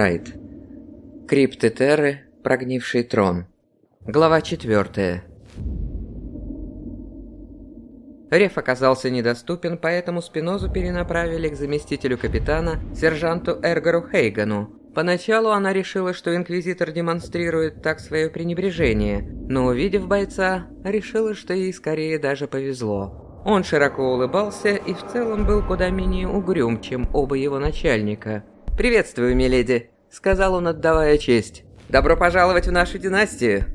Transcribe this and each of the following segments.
Райт. Крипты Терры, прогнивший трон. Глава 4. Реф оказался недоступен, поэтому Спинозу перенаправили к заместителю капитана, сержанту Эргару Хейгану. Поначалу она решила, что Инквизитор демонстрирует так свое пренебрежение, но увидев бойца, решила, что ей скорее даже повезло. Он широко улыбался и в целом был куда менее угрюм, чем оба его начальника. «Приветствую, миледи», — сказал он, отдавая честь. «Добро пожаловать в нашу династию».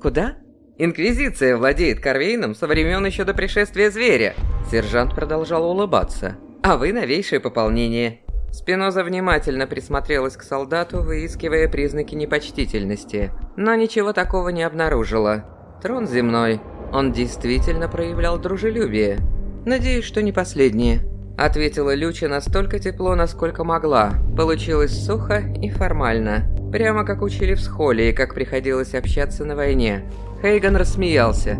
«Куда?» «Инквизиция владеет Корвейном со времен еще до пришествия зверя». Сержант продолжал улыбаться. «А вы новейшее пополнение». Спиноза внимательно присмотрелась к солдату, выискивая признаки непочтительности, но ничего такого не обнаружила. Трон земной. Он действительно проявлял дружелюбие. Надеюсь, что не последнее. Ответила Люча настолько тепло, насколько могла. Получилось сухо и формально. Прямо как учили в схоле и как приходилось общаться на войне. Хейган рассмеялся.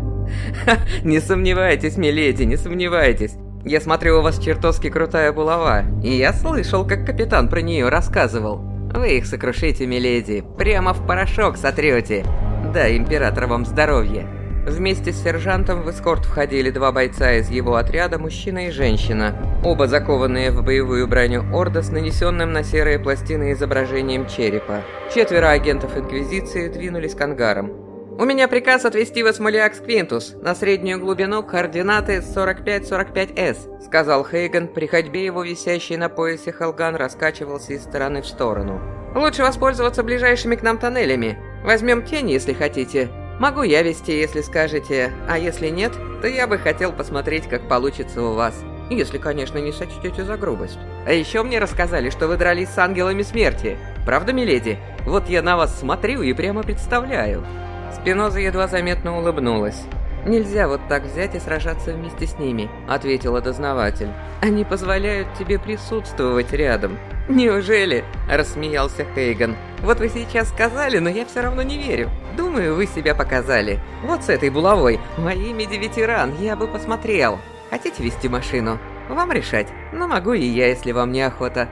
«Ха, не сомневайтесь, миледи, не сомневайтесь. Я смотрю, у вас чертовски крутая булава, и я слышал, как капитан про нее рассказывал. Вы их сокрушите, миледи, прямо в порошок сотрете. Да, император вам здоровья. Вместе с сержантом в эскорт входили два бойца из его отряда, мужчина и женщина, оба закованные в боевую броню Орда с нанесенным на серые пластины изображением черепа. Четверо агентов Инквизиции двинулись к ангарам. «У меня приказ отвезти вас в Малиакс Квинтус, на среднюю глубину, координаты 45-45С», сказал Хейган, при ходьбе его висящий на поясе Халган раскачивался из стороны в сторону. «Лучше воспользоваться ближайшими к нам тоннелями. Возьмем тени, если хотите. Могу я вести, если скажете, а если нет, то я бы хотел посмотреть, как получится у вас. Если, конечно, не сочтете за грубость. А еще мне рассказали, что вы дрались с ангелами смерти. Правда, миледи? Вот я на вас смотрю и прямо представляю. Спиноза едва заметно улыбнулась. «Нельзя вот так взять и сражаться вместе с ними», — ответила дознаватель. «Они позволяют тебе присутствовать рядом». «Неужели?» — рассмеялся Хейган. «Вот вы сейчас сказали, но я все равно не верю. Думаю, вы себя показали. Вот с этой булавой. Моими ветеран, я бы посмотрел. Хотите вести машину? Вам решать. Но могу и я, если вам не охота.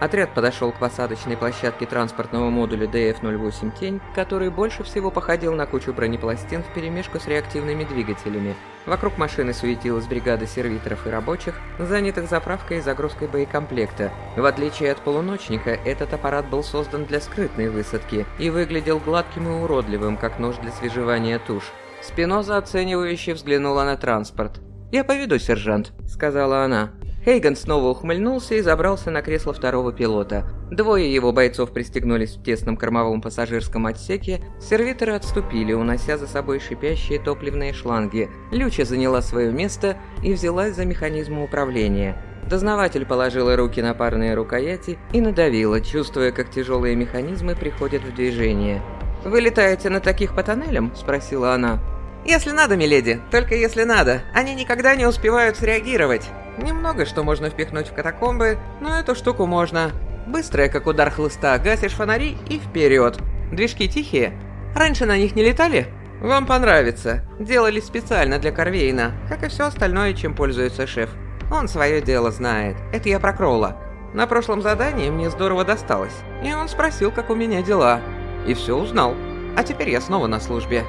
Отряд подошел к посадочной площадке транспортного модуля ДФ-08 «Тень», который больше всего походил на кучу бронепластин вперемешку с реактивными двигателями. Вокруг машины суетилась бригада сервиторов и рабочих, занятых заправкой и загрузкой боекомплекта. В отличие от полуночника, этот аппарат был создан для скрытной высадки и выглядел гладким и уродливым, как нож для свежевания туш. Спиноза оценивающе взглянула на транспорт. «Я поведу, сержант», — сказала она. Хейган снова ухмыльнулся и забрался на кресло второго пилота. Двое его бойцов пристегнулись в тесном кормовом пассажирском отсеке, сервиторы отступили, унося за собой шипящие топливные шланги. Люча заняла свое место и взялась за механизм управления. Дознаватель положила руки на парные рукояти и надавила, чувствуя, как тяжелые механизмы приходят в движение. «Вы летаете на таких по тоннелям?» – спросила она. «Если надо, миледи, только если надо. Они никогда не успевают среагировать». Немного что можно впихнуть в катакомбы, но эту штуку можно. Быстрая, как удар хлыста, гасишь фонари и вперед. Движки тихие. Раньше на них не летали? Вам понравится. Делали специально для Корвейна, как и все остальное, чем пользуется шеф. Он свое дело знает. Это я про Кроула. На прошлом задании мне здорово досталось. И он спросил, как у меня дела. И все узнал. А теперь я снова на службе.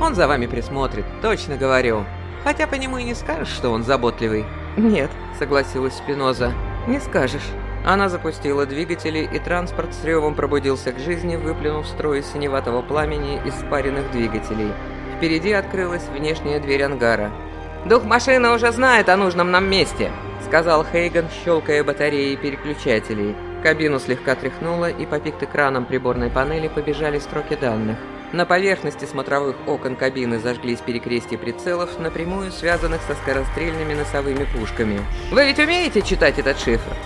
Он за вами присмотрит, точно говорю. Хотя по нему и не скажешь, что он заботливый. «Нет», — согласилась Спиноза, — «не скажешь». Она запустила двигатели, и транспорт с ревом пробудился к жизни, выплюнув строй синеватого пламени из спаренных двигателей. Впереди открылась внешняя дверь ангара. «Дух машины уже знает о нужном нам месте», — сказал Хейган, щелкая батареи переключателей. Кабину слегка тряхнуло, и по пикт-экранам приборной панели побежали строки данных. На поверхности смотровых окон кабины зажглись перекрестия прицелов, напрямую связанных со скорострельными носовыми пушками. «Вы ведь умеете читать этот шифр?»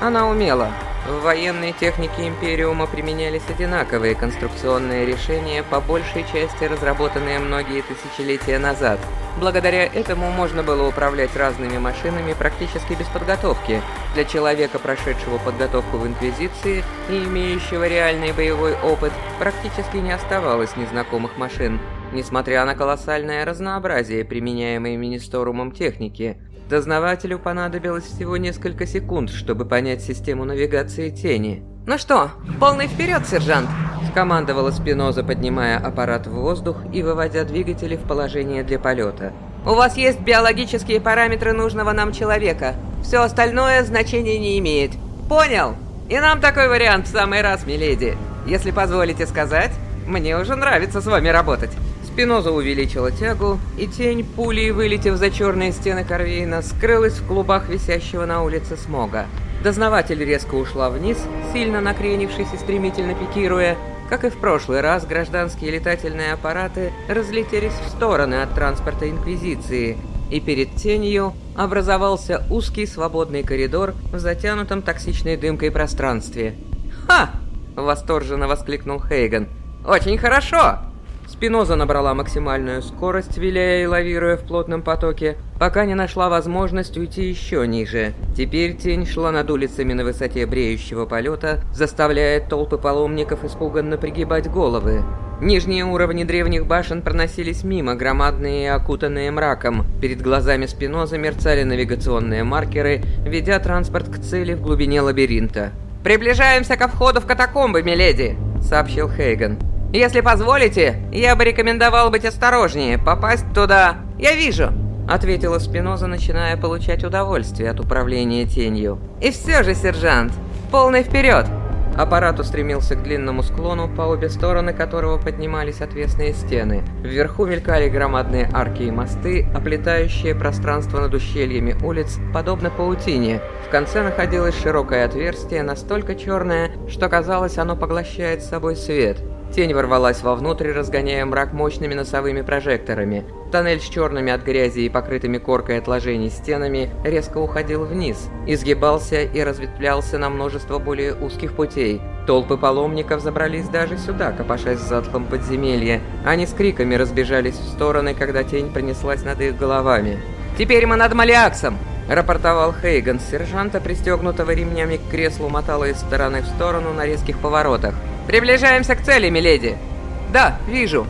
Она умела. В военной технике Империума применялись одинаковые конструкционные решения, по большей части разработанные многие тысячелетия назад. Благодаря этому можно было управлять разными машинами практически без подготовки. Для человека, прошедшего подготовку в Инквизиции и имеющего реальный боевой опыт, практически не оставалось незнакомых машин, несмотря на колоссальное разнообразие применяемой Министорумом техники. Дознавателю понадобилось всего несколько секунд, чтобы понять систему навигации тени. «Ну что, полный вперед, сержант!» Скомандовала Спиноза, поднимая аппарат в воздух и выводя двигатели в положение для полета. «У вас есть биологические параметры нужного нам человека. Все остальное значения не имеет. Понял? И нам такой вариант в самый раз, миледи. Если позволите сказать, мне уже нравится с вами работать». Спиноза увеличила тягу, и тень, пулей вылетев за черные стены Корвейна, скрылась в клубах висящего на улице смога. Дознаватель резко ушла вниз, сильно накренившись и стремительно пикируя. Как и в прошлый раз, гражданские летательные аппараты разлетелись в стороны от транспорта Инквизиции, и перед тенью образовался узкий свободный коридор в затянутом токсичной дымкой пространстве. «Ха!» — восторженно воскликнул Хейган. «Очень хорошо!» Спиноза набрала максимальную скорость, виляя и лавируя в плотном потоке, пока не нашла возможность уйти еще ниже. Теперь тень шла над улицами на высоте бреющего полета, заставляя толпы паломников испуганно пригибать головы. Нижние уровни древних башен проносились мимо, громадные и окутанные мраком. Перед глазами Спиноза мерцали навигационные маркеры, ведя транспорт к цели в глубине лабиринта. «Приближаемся ко входу в катакомбы, миледи!» — сообщил Хейган. Если позволите, я бы рекомендовал быть осторожнее, попасть туда... Я вижу!» Ответила Спиноза, начиная получать удовольствие от управления тенью. «И все же, сержант, полный вперед!» Аппарат устремился к длинному склону, по обе стороны которого поднимались отвесные стены. Вверху мелькали громадные арки и мосты, оплетающие пространство над ущельями улиц, подобно паутине. В конце находилось широкое отверстие, настолько черное, что казалось, оно поглощает с собой свет. Тень ворвалась вовнутрь, разгоняя мрак мощными носовыми прожекторами. Тоннель с черными от грязи и покрытыми коркой отложений стенами резко уходил вниз, изгибался и разветвлялся на множество более узких путей. Толпы паломников забрались даже сюда, копошась в затхлом подземелье. Они с криками разбежались в стороны, когда тень пронеслась над их головами. «Теперь мы над Малиаксом!» — рапортовал Хейган. Сержанта, пристегнутого ремнями к креслу, мотала из стороны в сторону на резких поворотах. «Приближаемся к цели, миледи!» «Да, вижу!»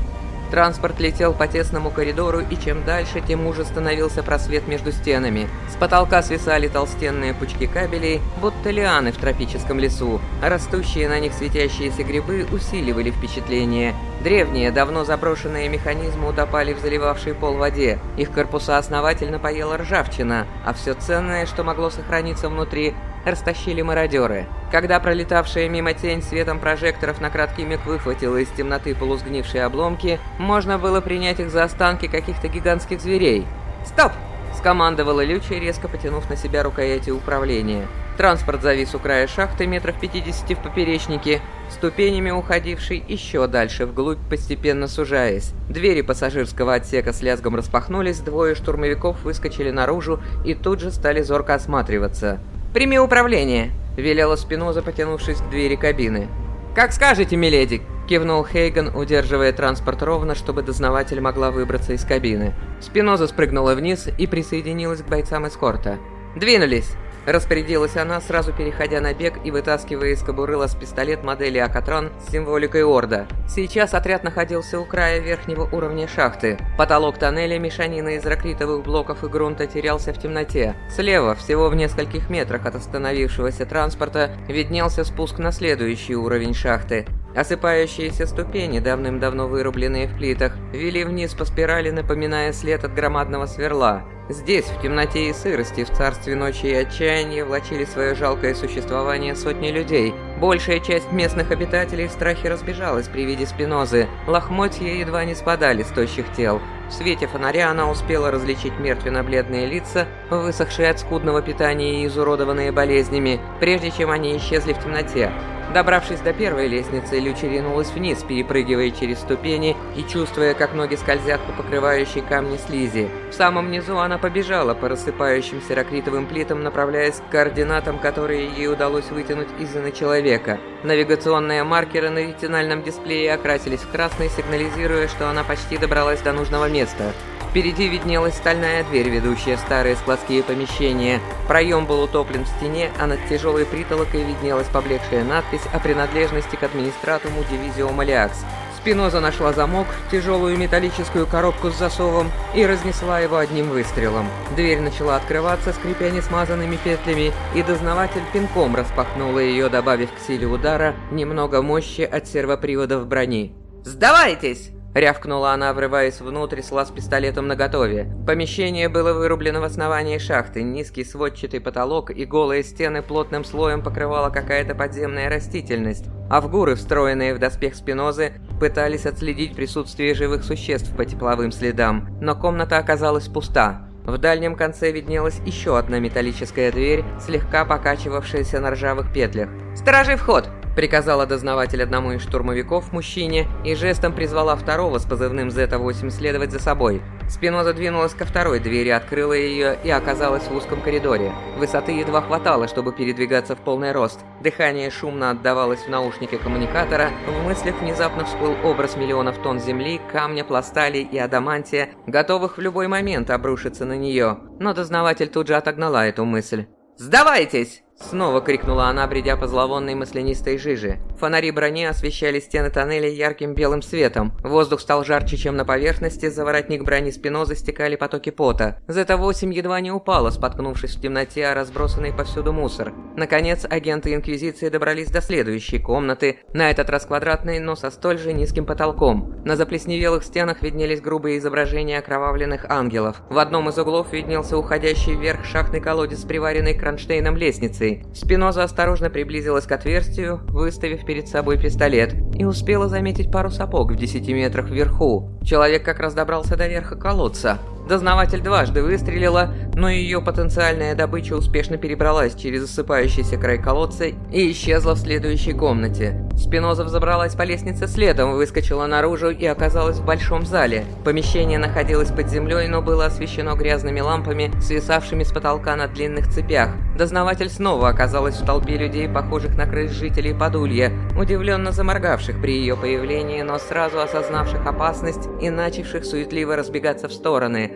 Транспорт летел по тесному коридору, и чем дальше, тем уже становился просвет между стенами. С потолка свисали толстенные пучки кабелей, будто лианы в тропическом лесу, растущие на них светящиеся грибы усиливали впечатление. Древние, давно заброшенные механизмы утопали в заливавшей пол воде, их корпуса основательно поела ржавчина, а все ценное, что могло сохраниться внутри, растащили мародеры. Когда пролетавшая мимо тень светом прожекторов на краткий миг выхватила из темноты полусгнившие обломки, можно было принять их за останки каких-то гигантских зверей. «Стоп!» — скомандовала Люча, резко потянув на себя рукояти управления. Транспорт завис у края шахты метров 50 в поперечнике, ступенями уходивший еще дальше вглубь, постепенно сужаясь. Двери пассажирского отсека с лязгом распахнулись, двое штурмовиков выскочили наружу и тут же стали зорко осматриваться. «Прими управление», — велела Спиноза, потянувшись к двери кабины. «Как скажете, миледи!» — кивнул Хейган, удерживая транспорт ровно, чтобы дознаватель могла выбраться из кабины. Спиноза спрыгнула вниз и присоединилась к бойцам эскорта. «Двинулись!» Распорядилась она, сразу переходя на бег и вытаскивая из кобуры пистолет модели Акатрон с символикой Орда. Сейчас отряд находился у края верхнего уровня шахты. Потолок тоннеля, мешанина из ракритовых блоков и грунта терялся в темноте. Слева, всего в нескольких метрах от остановившегося транспорта, виднелся спуск на следующий уровень шахты. Осыпающиеся ступени, давным-давно вырубленные в плитах, вели вниз по спирали, напоминая след от громадного сверла. Здесь, в темноте и сырости, в царстве ночи и отчаяния, влачили свое жалкое существование сотни людей. Большая часть местных обитателей в страхе разбежалась при виде спинозы. Лохмотья едва не спадали с тощих тел. В свете фонаря она успела различить мертвенно-бледные лица, высохшие от скудного питания и изуродованные болезнями, прежде чем они исчезли в темноте. Добравшись до первой лестницы, Лючи ринулась вниз, перепрыгивая через ступени и чувствуя, как ноги скользят по покрывающей камни слизи. В самом низу она побежала по рассыпающимся ракритовым плитам, направляясь к координатам, которые ей удалось вытянуть из на человека. Навигационные маркеры на ретинальном дисплее окрасились в красный, сигнализируя, что она почти добралась до нужного места. Впереди виднелась стальная дверь, ведущая старые складские помещения. Проем был утоплен в стене, а над тяжелой притолокой виднелась поблекшая надпись о принадлежности к администратуму дивизио Малиакс. Спиноза нашла замок, тяжелую металлическую коробку с засовом и разнесла его одним выстрелом. Дверь начала открываться, скрипя несмазанными петлями, и дознаватель пинком распахнула ее, добавив к силе удара немного мощи от сервоприводов брони. «Сдавайтесь!» Рявкнула она, врываясь внутрь с лаз-пистолетом наготове. Помещение было вырублено в основании шахты, низкий сводчатый потолок и голые стены плотным слоем покрывала какая-то подземная растительность. Авгуры, встроенные в доспех Спинозы, пытались отследить присутствие живых существ по тепловым следам, но комната оказалась пуста. В дальнем конце виднелась еще одна металлическая дверь, слегка покачивавшаяся на ржавых петлях. «Сторожи вход!» Приказала дознаватель одному из штурмовиков мужчине и жестом призвала второго с позывным Z8 следовать за собой. Спиноза двинулась ко второй двери, открыла ее и оказалась в узком коридоре. Высоты едва хватало, чтобы передвигаться в полный рост. Дыхание шумно отдавалось в наушнике коммуникатора, в мыслях внезапно всплыл образ миллионов тонн земли, камня, пластали и адамантия, готовых в любой момент обрушиться на нее. Но дознаватель тут же отогнала эту мысль. «Сдавайтесь!» Снова крикнула она, бредя по зловонной маслянистой жиже. Фонари брони освещали стены тоннеля ярким белым светом. Воздух стал жарче, чем на поверхности, за воротник брони спинозы стекали потоки пота. Зета-8 едва не упала, споткнувшись в темноте о разбросанный повсюду мусор. Наконец, агенты Инквизиции добрались до следующей комнаты, на этот раз квадратной, но со столь же низким потолком. На заплесневелых стенах виднелись грубые изображения окровавленных ангелов. В одном из углов виднелся уходящий вверх шахтный колодец с приваренной кронштейном лестницей, позиции. Спиноза осторожно приблизилась к отверстию, выставив перед собой пистолет, и успела заметить пару сапог в 10 метрах вверху. Человек как раз добрался до верха колодца. Дознаватель дважды выстрелила, но ее потенциальная добыча успешно перебралась через осыпающийся край колодца и исчезла в следующей комнате. Спиноза взобралась по лестнице следом, выскочила наружу и оказалась в большом зале. Помещение находилось под землей, но было освещено грязными лампами, свисавшими с потолка на длинных цепях. Дознаватель снова оказалась в толпе людей, похожих на крыс жителей Подулья, удивленно заморгавших при ее появлении, но сразу осознавших опасность и начавших суетливо разбегаться в стороны.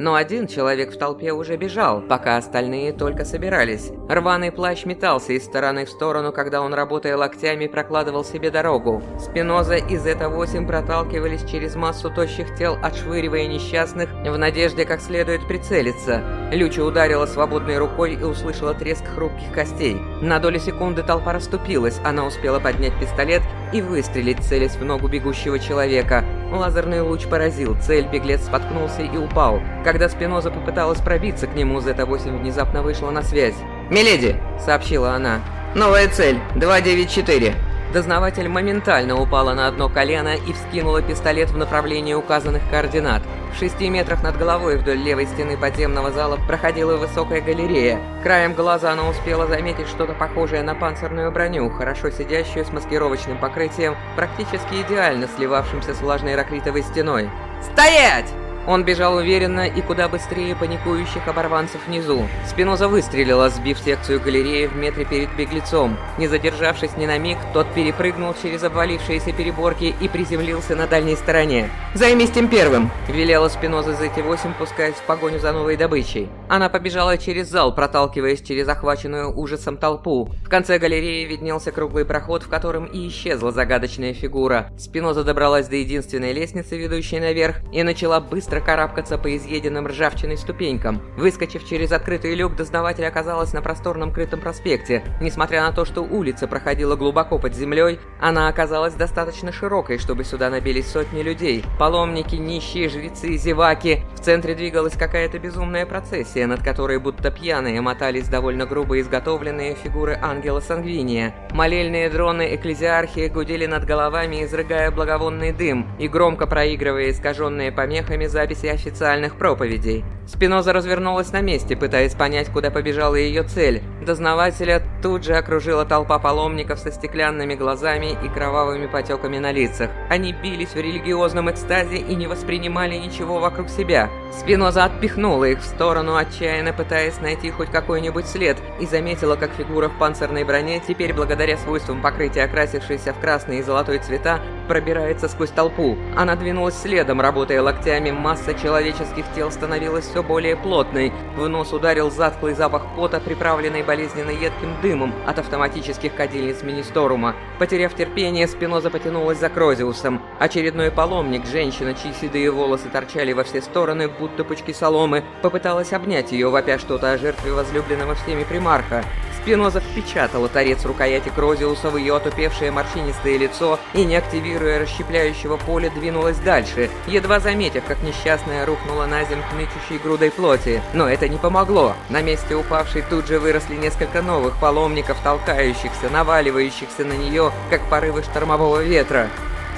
Но один человек в толпе уже бежал, пока остальные только собирались. Рваный плащ метался из стороны в сторону, когда он, работая локтями, прокладывал себе дорогу. Спиноза и Зета-8 проталкивались через массу тощих тел, отшвыривая несчастных, в надежде как следует прицелиться. Люча ударила свободной рукой и услышала треск хрупких костей. На долю секунды толпа расступилась, она успела поднять пистолет и выстрелить, целясь в ногу бегущего человека. Лазерный луч поразил цель, беглец споткнулся и упал. Когда Спиноза попыталась пробиться к нему, Зета-8 внезапно вышла на связь. «Миледи!» — сообщила она. «Новая цель! 294!» Дознаватель моментально упала на одно колено и вскинула пистолет в направлении указанных координат. В шести метрах над головой вдоль левой стены подземного зала проходила высокая галерея. Краем глаза она успела заметить что-то похожее на панцирную броню, хорошо сидящую с маскировочным покрытием, практически идеально сливавшимся с влажной ракритовой стеной. «Стоять!» Он бежал уверенно и куда быстрее паникующих оборванцев внизу. Спиноза выстрелила, сбив секцию галереи в метре перед беглецом. Не задержавшись ни на миг, тот перепрыгнул через обвалившиеся переборки и приземлился на дальней стороне. «Займись тем первым!» – велела Спиноза за эти восемь, пускаясь в погоню за новой добычей. Она побежала через зал, проталкиваясь через охваченную ужасом толпу. В конце галереи виднелся круглый проход, в котором и исчезла загадочная фигура. Спиноза добралась до единственной лестницы, ведущей наверх, и начала быстро быстро карабкаться по изъеденным ржавчиной ступенькам. Выскочив через открытый люк, дознаватель оказалась на просторном крытом проспекте. Несмотря на то, что улица проходила глубоко под землей, она оказалась достаточно широкой, чтобы сюда набились сотни людей. Паломники, нищие, жрецы, зеваки. В центре двигалась какая-то безумная процессия, над которой будто пьяные мотались довольно грубо изготовленные фигуры ангела Сангвиния. Молельные дроны экклезиархии гудели над головами, изрыгая благовонный дым и громко проигрывая искаженные помехами за записи официальных проповедей. Спиноза развернулась на месте, пытаясь понять, куда побежала ее цель. Дознавателя тут же окружила толпа паломников со стеклянными глазами и кровавыми потеками на лицах. Они бились в религиозном экстазе и не воспринимали ничего вокруг себя. Спиноза отпихнула их в сторону, отчаянно пытаясь найти хоть какой-нибудь след, и заметила, как фигура в панцирной броне, теперь благодаря свойствам покрытия окрасившейся в красный и золотой цвета, пробирается сквозь толпу. Она двинулась следом, работая локтями, масса человеческих тел становилась все что более плотной. В нос ударил затхлый запах пота, приправленный болезненно едким дымом от автоматических кадильниц Министорума. Потеряв терпение, Спиноза потянулась за Крозиусом. Очередной паломник, женщина, чьи седые волосы торчали во все стороны, будто пучки соломы, попыталась обнять ее, вопя что-то о жертве возлюбленного всеми примарха. Спиноза впечатала торец рукояти Крозиуса в ее отупевшее морщинистое лицо и, не активируя расщепляющего поля, двинулась дальше, едва заметив, как несчастная рухнула на землю хнычущей грудой плоти. Но это не помогло. На месте упавшей тут же выросли несколько новых паломников, толкающихся, наваливающихся на нее, как порывы штормового ветра.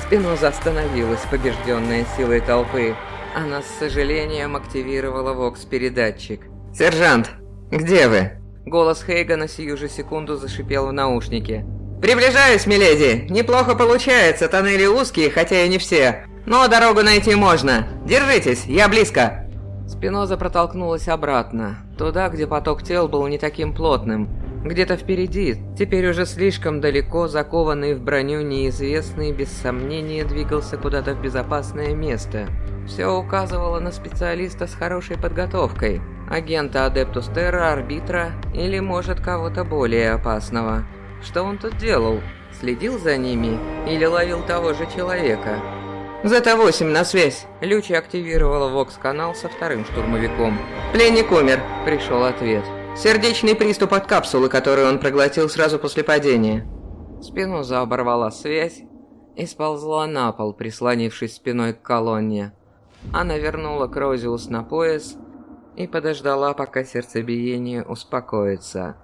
Спиноза остановилась, побежденная силой толпы. Она с сожалением активировала вокс-передатчик. «Сержант, где вы?» Голос Хейгана сию же секунду зашипел в наушнике. «Приближаюсь, миледи! Неплохо получается, тоннели узкие, хотя и не все. Но дорогу найти можно. Держитесь, я близко!» Спиноза протолкнулась обратно, туда, где поток тел был не таким плотным. Где-то впереди, теперь уже слишком далеко, закованный в броню неизвестный, без сомнения двигался куда-то в безопасное место. Все указывало на специалиста с хорошей подготовкой агента Адептус Терра, арбитра или, может, кого-то более опасного. Что он тут делал? Следил за ними или ловил того же человека? «Зета-8, на связь!» Лючи активировала ВОКС-канал со вторым штурмовиком. «Пленник умер!» – пришел ответ. «Сердечный приступ от капсулы, которую он проглотил сразу после падения». Спиноза оборвала связь и сползла на пол, прислонившись спиной к колонне. Она вернула Крозиус на пояс и подождала, пока сердцебиение успокоится.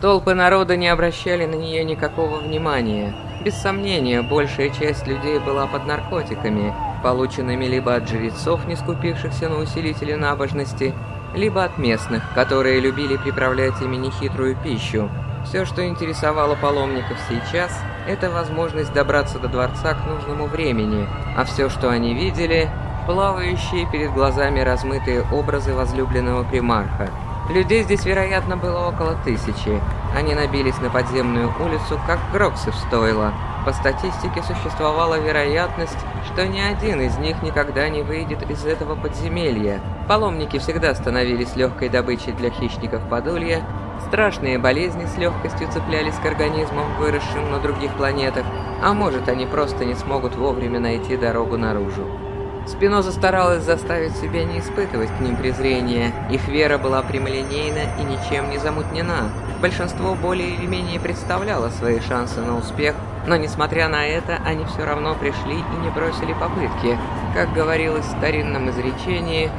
Толпы народа не обращали на нее никакого внимания. Без сомнения, большая часть людей была под наркотиками, полученными либо от жрецов, не скупившихся на усилители набожности, либо от местных, которые любили приправлять ими нехитрую пищу. Все, что интересовало паломников сейчас, это возможность добраться до дворца к нужному времени, а все, что они видели, плавающие перед глазами размытые образы возлюбленного примарха. Людей здесь, вероятно, было около тысячи. Они набились на подземную улицу, как Гроксы в стойло. По статистике существовала вероятность, что ни один из них никогда не выйдет из этого подземелья. Паломники всегда становились легкой добычей для хищников подулья, страшные болезни с легкостью цеплялись к организмам, выросшим на других планетах, а может они просто не смогут вовремя найти дорогу наружу. Спиноза старалась заставить себя не испытывать к ним презрения. Их вера была прямолинейна и ничем не замутнена. Большинство более или менее представляло свои шансы на успех, но несмотря на это, они все равно пришли и не бросили попытки. Как говорилось в старинном изречении,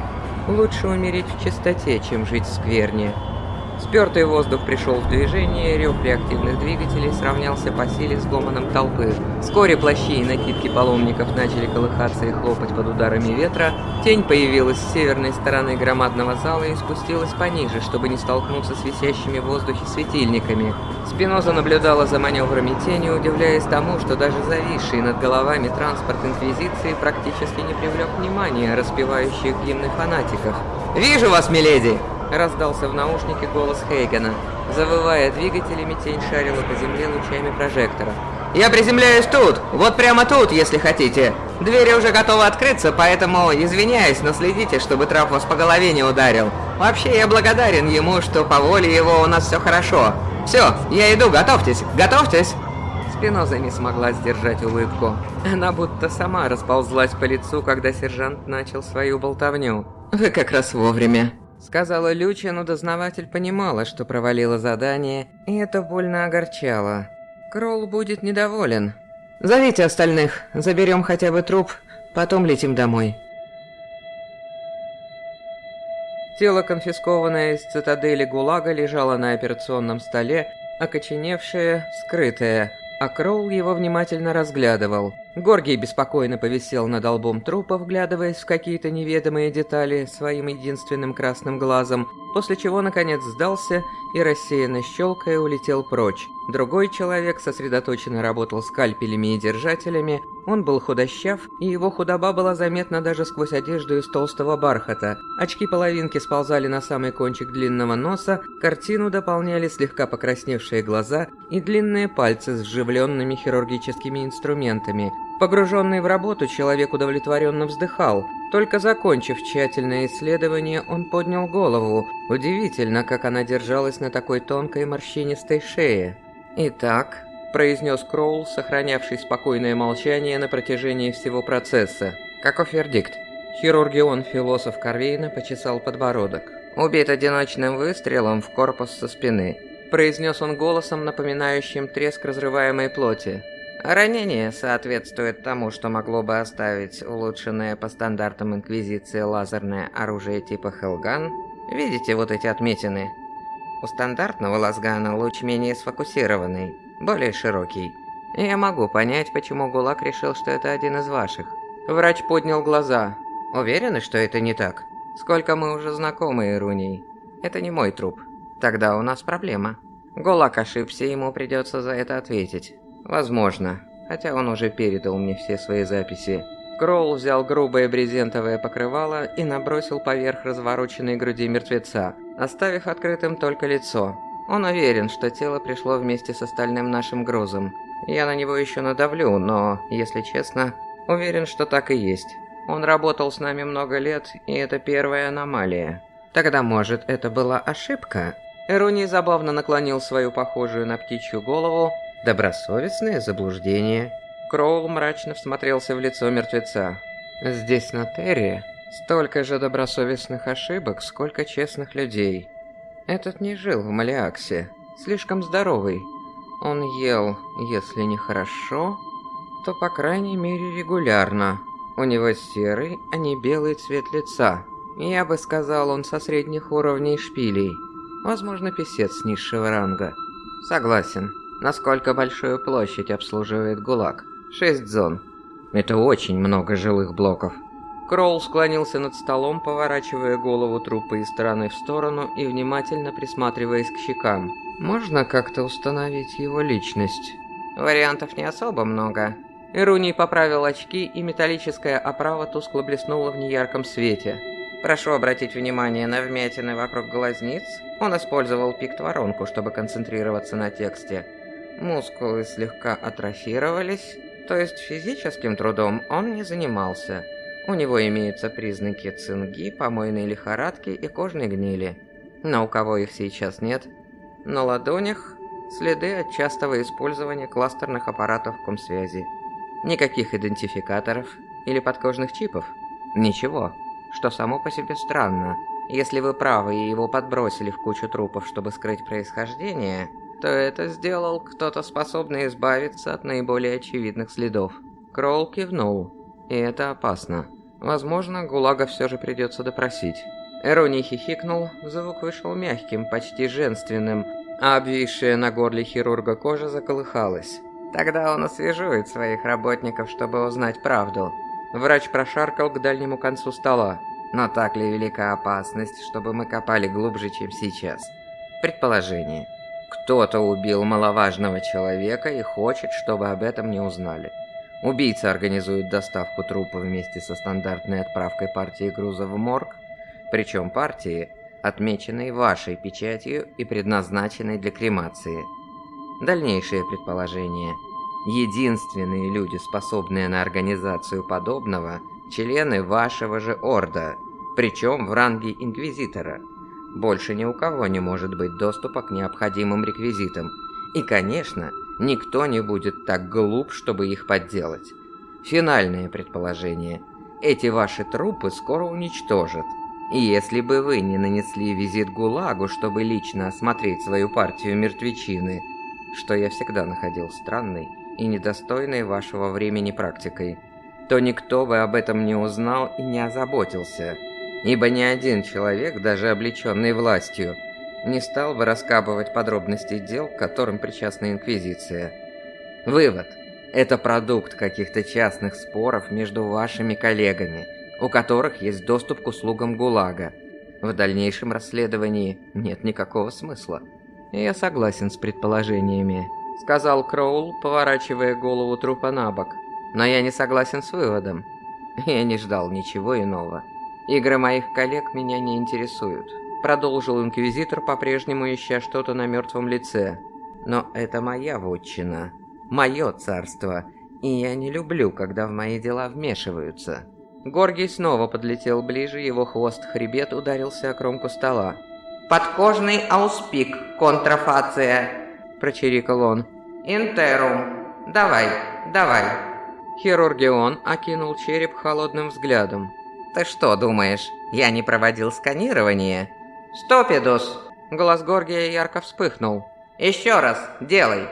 лучше умереть в чистоте, чем жить в скверне. Спертый воздух пришел в движение, рев реактивных двигателей сравнялся по силе с гомоном толпы. Вскоре плащи и накидки паломников начали колыхаться и хлопать под ударами ветра. Тень появилась с северной стороны громадного зала и спустилась пониже, чтобы не столкнуться с висящими в воздухе светильниками. Спиноза наблюдала за маневрами тени, удивляясь тому, что даже зависший над головами транспорт Инквизиции практически не привлек внимания распевающих гимны фанатиков. «Вижу вас, миледи!» Раздался в наушнике голос Хейгена. Завывая двигателями, тень шарила по земле лучами прожектора. «Я приземляюсь тут! Вот прямо тут, если хотите! Двери уже готовы открыться, поэтому извиняюсь, но следите, чтобы трап вас по голове не ударил. Вообще, я благодарен ему, что по воле его у нас все хорошо. Все, я иду, готовьтесь, готовьтесь!» Спиноза не смогла сдержать улыбку. Она будто сама расползлась по лицу, когда сержант начал свою болтовню. «Вы как раз вовремя», Сказала Люча, но дознаватель понимала, что провалила задание, и это больно огорчало. Кролл будет недоволен. «Зовите остальных, заберем хотя бы труп, потом летим домой». Тело, конфискованное из цитадели ГУЛАГа, лежало на операционном столе, окоченевшее, скрытое, а Кроул его внимательно разглядывал. Горгий беспокойно повисел над лбом трупа, вглядываясь в какие-то неведомые детали своим единственным красным глазом, после чего наконец сдался и, рассеянно щелкая, улетел прочь. Другой человек сосредоточенно работал скальпелями и держателями, он был худощав, и его худоба была заметна даже сквозь одежду из толстого бархата. Очки-половинки сползали на самый кончик длинного носа, картину дополняли слегка покрасневшие глаза и длинные пальцы с вживленными хирургическими инструментами – Погруженный в работу, человек удовлетворенно вздыхал. Только закончив тщательное исследование, он поднял голову. Удивительно, как она держалась на такой тонкой морщинистой шее. «Итак», – произнес Кроул, сохранявший спокойное молчание на протяжении всего процесса. «Каков вердикт?» Хирургион-философ Корвейна почесал подбородок. «Убит одиночным выстрелом в корпус со спины», – произнес он голосом, напоминающим треск разрываемой плоти. Ранение соответствует тому, что могло бы оставить улучшенное по стандартам Инквизиции лазерное оружие типа Хелган. Видите вот эти отметины? У стандартного лазгана луч менее сфокусированный, более широкий. Я могу понять, почему Гулак решил, что это один из ваших. Врач поднял глаза. Уверены, что это не так? Сколько мы уже знакомы, Ируней. Это не мой труп. Тогда у нас проблема. Гулак ошибся, ему придется за это ответить. Возможно, хотя он уже передал мне все свои записи. Кроул взял грубое брезентовое покрывало и набросил поверх развороченной груди мертвеца, оставив открытым только лицо. Он уверен, что тело пришло вместе с остальным нашим грузом. Я на него еще надавлю, но, если честно, уверен, что так и есть. Он работал с нами много лет, и это первая аномалия. Тогда, может, это была ошибка? Эруни забавно наклонил свою похожую на птичью голову Добросовестное заблуждение. Кроул мрачно всмотрелся в лицо мертвеца. Здесь, на Терре, столько же добросовестных ошибок, сколько честных людей. Этот не жил в Малиаксе, слишком здоровый. Он ел, если не хорошо, то по крайней мере регулярно. У него серый, а не белый цвет лица. Я бы сказал, он со средних уровней шпилей. Возможно, писец низшего ранга. Согласен. Насколько большую площадь обслуживает ГУЛАГ? Шесть зон. Это очень много жилых блоков. Кроул склонился над столом, поворачивая голову трупа из стороны в сторону и внимательно присматриваясь к щекам. Можно как-то установить его личность? Вариантов не особо много. Ируний поправил очки, и металлическая оправа тускло блеснула в неярком свете. Прошу обратить внимание на вмятины вокруг глазниц. Он использовал пикт-воронку, чтобы концентрироваться на тексте. Мускулы слегка атрофировались, то есть физическим трудом он не занимался. У него имеются признаки цинги, помойной лихорадки и кожной гнили. Но у кого их сейчас нет? На ладонях следы от частого использования кластерных аппаратов комсвязи. Никаких идентификаторов или подкожных чипов. Ничего, что само по себе странно. Если вы правы и его подбросили в кучу трупов, чтобы скрыть происхождение, то это сделал кто-то способный избавиться от наиболее очевидных следов. Кролл кивнул. И это опасно. Возможно, Гулага все же придется допросить. Эрони хихикнул, звук вышел мягким, почти женственным, а обвисшая на горле хирурга кожа заколыхалась. Тогда он освежует своих работников, чтобы узнать правду. Врач прошаркал к дальнему концу стола. Но так ли велика опасность, чтобы мы копали глубже, чем сейчас? Предположение. Кто-то убил маловажного человека и хочет, чтобы об этом не узнали. Убийца организует доставку трупа вместе со стандартной отправкой партии груза в морг, причем партии, отмеченной вашей печатью и предназначенной для кремации. Дальнейшее предположение. Единственные люди, способные на организацию подобного, члены вашего же орда, причем в ранге инквизитора – больше ни у кого не может быть доступа к необходимым реквизитам. И, конечно, никто не будет так глуп, чтобы их подделать. Финальное предположение. Эти ваши трупы скоро уничтожат. И если бы вы не нанесли визит ГУЛАГу, чтобы лично осмотреть свою партию мертвечины, что я всегда находил странной и недостойной вашего времени практикой, то никто бы об этом не узнал и не озаботился ибо ни один человек, даже облеченный властью, не стал бы раскапывать подробности дел, к которым причастна Инквизиция. Вывод. Это продукт каких-то частных споров между вашими коллегами, у которых есть доступ к услугам ГУЛАГа. В дальнейшем расследовании нет никакого смысла. Я согласен с предположениями, сказал Кроул, поворачивая голову трупа на бок. Но я не согласен с выводом. Я не ждал ничего иного. «Игры моих коллег меня не интересуют», — продолжил Инквизитор, по-прежнему ища что-то на мертвом лице. «Но это моя вотчина, мое царство, и я не люблю, когда в мои дела вмешиваются. Горгий снова подлетел ближе, его хвост-хребет ударился о кромку стола. «Подкожный ауспик, контрафация!» – прочирикал он. «Интерум! Давай, давай!» Хирургион окинул череп холодным взглядом. «Ты что думаешь, я не проводил сканирование?» «Стопидус!» Глаз Горгия ярко вспыхнул. «Еще раз, делай!»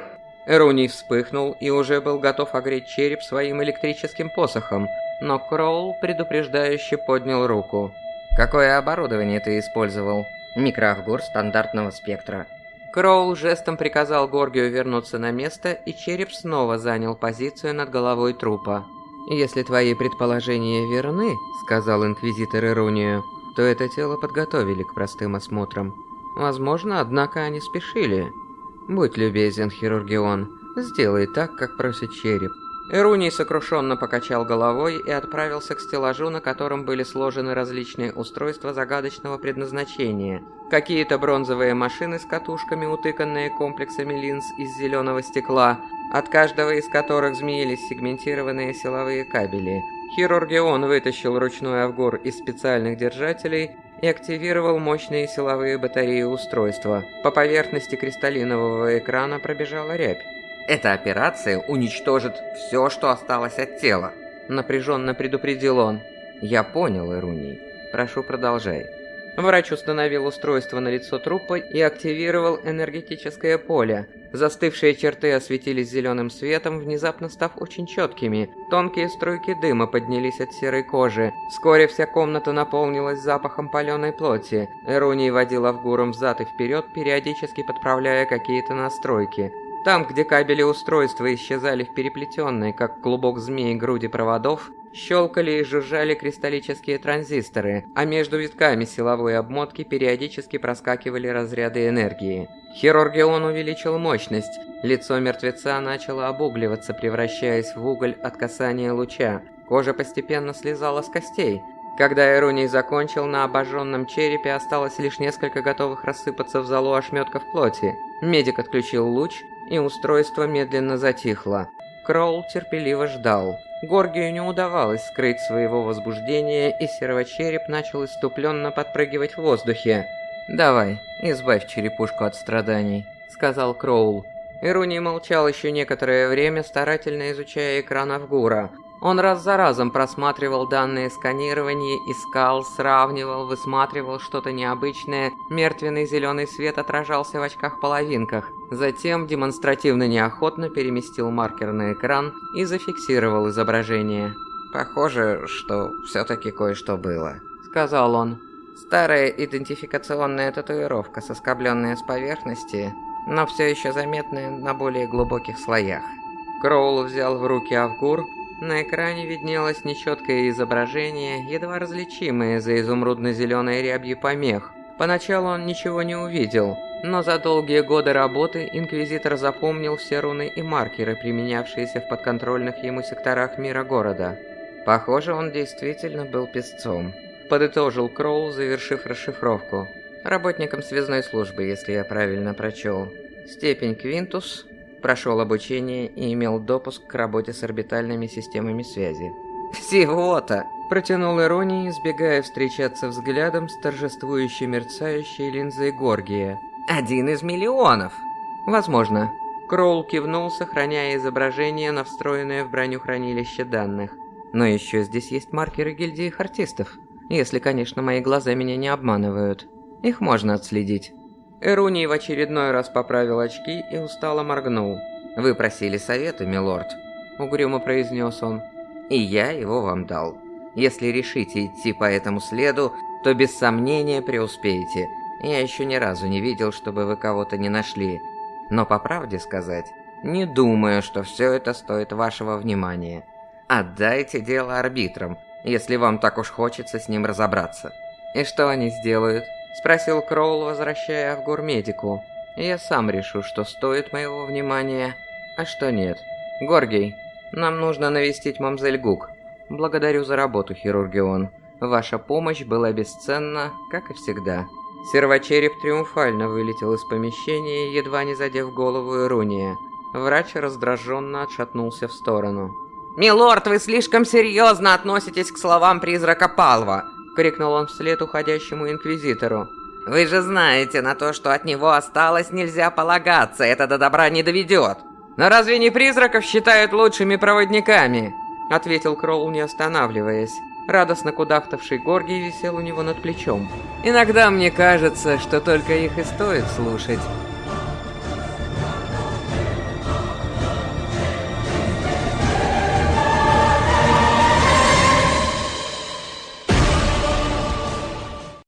Эруний вспыхнул и уже был готов огреть череп своим электрическим посохом, но Кроул предупреждающе поднял руку. «Какое оборудование ты использовал?» «Микроавгур стандартного спектра». Кроул жестом приказал Горгию вернуться на место, и череп снова занял позицию над головой трупа. «Если твои предположения верны», — сказал Инквизитор Ирунию, — «то это тело подготовили к простым осмотрам. Возможно, однако они спешили. Будь любезен, Хирургион, сделай так, как просит череп. Эруний сокрушенно покачал головой и отправился к стеллажу, на котором были сложены различные устройства загадочного предназначения. Какие-то бронзовые машины с катушками, утыканные комплексами линз из зеленого стекла, от каждого из которых змеились сегментированные силовые кабели. Хирургион вытащил ручной авгур из специальных держателей и активировал мощные силовые батареи устройства. По поверхности кристаллинового экрана пробежала рябь. Эта операция уничтожит все, что осталось от тела», — напряженно предупредил он. «Я понял, Ируний. Прошу, продолжай». Врач установил устройство на лицо трупа и активировал энергетическое поле. Застывшие черты осветились зеленым светом, внезапно став очень четкими. Тонкие струйки дыма поднялись от серой кожи. Вскоре вся комната наполнилась запахом паленой плоти. Эруний водил Авгуром взад и вперед, периодически подправляя какие-то настройки. Там, где кабели устройства исчезали в переплетенной, как клубок змеи груди проводов, щелкали и жужжали кристаллические транзисторы, а между витками силовой обмотки периодически проскакивали разряды энергии. Хирургион увеличил мощность, лицо мертвеца начало обугливаться, превращаясь в уголь от касания луча. Кожа постепенно слезала с костей. Когда Ируний закончил, на обожженном черепе осталось лишь несколько готовых рассыпаться в залу ошметков плоти. Медик отключил луч, и устройство медленно затихло. Кроул терпеливо ждал. Горгию не удавалось скрыть своего возбуждения, и сервочереп начал иступленно подпрыгивать в воздухе. «Давай, избавь черепушку от страданий», — сказал Кроул. Ируни молчал еще некоторое время, старательно изучая экран Авгура. Он раз за разом просматривал данные сканирования, искал, сравнивал, высматривал что-то необычное. Мертвенный зеленый свет отражался в очках-половинках. Затем демонстративно неохотно переместил маркер на экран и зафиксировал изображение. «Похоже, что все-таки кое-что было», — сказал он. «Старая идентификационная татуировка, соскобленная с поверхности, но все еще заметная на более глубоких слоях». Кроул взял в руки Авгур, на экране виднелось нечеткое изображение, едва различимое за изумрудно-зеленой рябью помех. Поначалу он ничего не увидел, но за долгие годы работы Инквизитор запомнил все руны и маркеры, применявшиеся в подконтрольных ему секторах мира города. Похоже, он действительно был песцом. Подытожил Кроул, завершив расшифровку. Работником связной службы, если я правильно прочел. Степень Квинтус, прошел обучение и имел допуск к работе с орбитальными системами связи. «Всего-то!» – протянул Ироний, избегая встречаться взглядом с торжествующей мерцающей линзой Горгия. «Один из миллионов!» «Возможно». Кроул кивнул, сохраняя изображение на встроенное в броню хранилище данных. «Но еще здесь есть маркеры гильдии хартистов. Если, конечно, мои глаза меня не обманывают. Их можно отследить». Эруний в очередной раз поправил очки и устало моргнул. «Вы просили совета, милорд», — угрюмо произнес он. «И я его вам дал. Если решите идти по этому следу, то без сомнения преуспеете. Я еще ни разу не видел, чтобы вы кого-то не нашли. Но по правде сказать, не думаю, что все это стоит вашего внимания. Отдайте дело арбитрам, если вам так уж хочется с ним разобраться». «И что они сделают?» Спросил Кроул, возвращая в гурмедику. Я сам решу, что стоит моего внимания, а что нет. Горгий, нам нужно навестить мамзель Гук. Благодарю за работу, хирургион. Ваша помощь была бесценна, как и всегда. Сервочереп триумфально вылетел из помещения, едва не задев голову Ируния. Врач раздраженно отшатнулся в сторону. «Милорд, вы слишком серьезно относитесь к словам призрака Палва!» — крикнул он вслед уходящему инквизитору. «Вы же знаете, на то, что от него осталось, нельзя полагаться, это до добра не доведет!» «Но разве не призраков считают лучшими проводниками?» — ответил Кролл, не останавливаясь. Радостно кудахтавший Горгий висел у него над плечом. «Иногда мне кажется, что только их и стоит слушать.